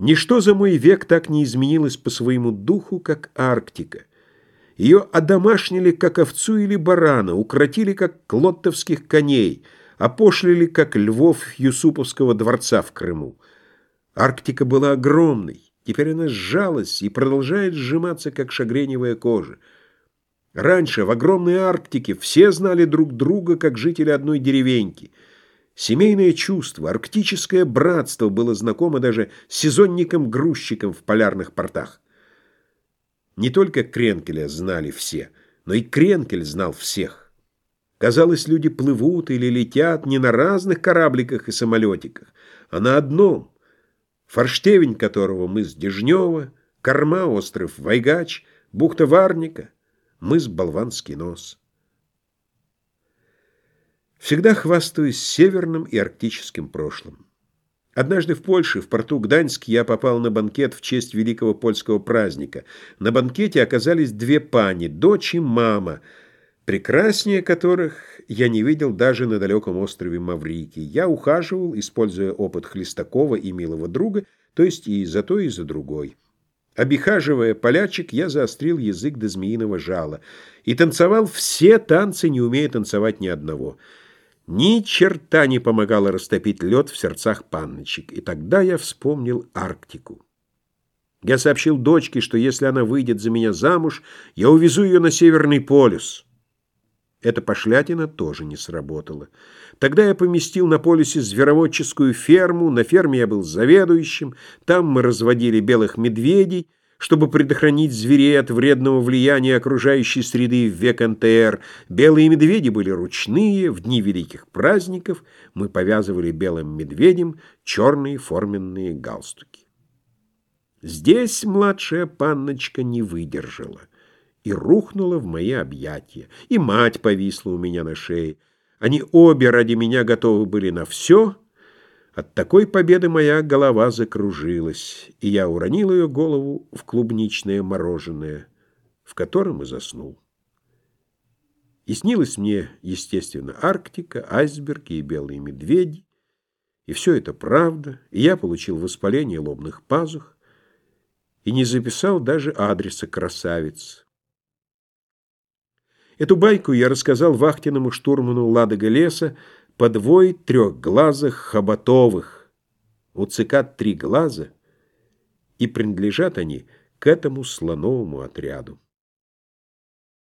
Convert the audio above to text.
Ничто за мой век так не изменилось по своему духу, как Арктика. Ее одомашнили, как овцу или барана, укротили, как клоттовских коней, опошлили, как львов Юсуповского дворца в Крыму. Арктика была огромной, теперь она сжалась и продолжает сжиматься, как шагреневая кожа. Раньше в огромной Арктике все знали друг друга, как жители одной деревеньки — Семейное чувство, арктическое братство было знакомо даже сезонникам-грузчикам в полярных портах. Не только Кренкеля знали все, но и Кренкель знал всех. Казалось, люди плывут или летят не на разных корабликах и самолетиках, а на одном, форштевень которого мыс Дежнева, корма остров Вайгач, бухта Варника, мыс Болванский нос. Всегда хвастаюсь северным и арктическим прошлым. Однажды в Польше, в порту Гданьск, я попал на банкет в честь великого польского праздника. На банкете оказались две пани, дочь и мама, прекраснее которых я не видел даже на далеком острове Маврики. Я ухаживал, используя опыт Хлестакова и милого друга, то есть и за то, и за другой. Обихаживая полячек, я заострил язык до змеиного жала и танцевал все танцы, не умея танцевать ни одного — ни черта не помогало растопить лед в сердцах панночек, и тогда я вспомнил Арктику. Я сообщил дочке, что если она выйдет за меня замуж, я увезу ее на Северный полюс. Эта пошлятина тоже не сработала. Тогда я поместил на полюсе звероводческую ферму, на ферме я был заведующим, там мы разводили белых медведей, чтобы предохранить зверей от вредного влияния окружающей среды в век НТР. Белые медведи были ручные, в дни великих праздников мы повязывали белым медведем черные форменные галстуки. Здесь младшая панночка не выдержала и рухнула в мои объятия, и мать повисла у меня на шее. Они обе ради меня готовы были на все — от такой победы моя голова закружилась, и я уронил ее голову в клубничное мороженое, в котором и заснул. И снилось мне, естественно, Арктика, айсберги и белые медведи, и все это правда, и я получил воспаление лобных пазух, и не записал даже адреса красавиц. Эту байку я рассказал вахтенному штурману Ладога леса, подвой трехглазых хоботовых. У цикад три глаза, и принадлежат они к этому слоновому отряду.